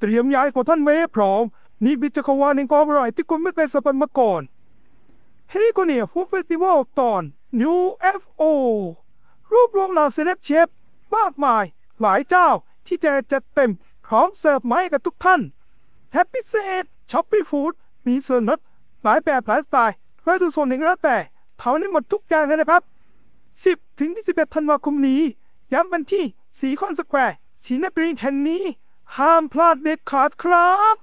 เตรียมย้ายของท่านไว้ให้พร้อม นี่บิจกวาลแห่งอร่อยที่คุณไม่เคยสัมผัสมาก่อนเฮลิโกเนียฟู้ดเฟสติวัลตอน New FO รวบรวมเหล่าเซเลบเชฟมากมาย หลายเจ้าที่จะจัดเต็มพร้อมเสิร์ฟมาให้กับทุกท่านแฮปปี้เซตช็อปปี้ฟู้ดมีส่วนลดหลายแบบหลายสไตล์ไว้ทุกส่วนหนึ่งแล้วแต่เท่านี้หมดทุกอย่างเลยนะครับ 10 ถึง 21 ธันวาคมนี้ ย้ำวันที่สีคอนสแควร์สีนบรีแห่งนี้ ห้ามพลาดเด็ดขาดครับ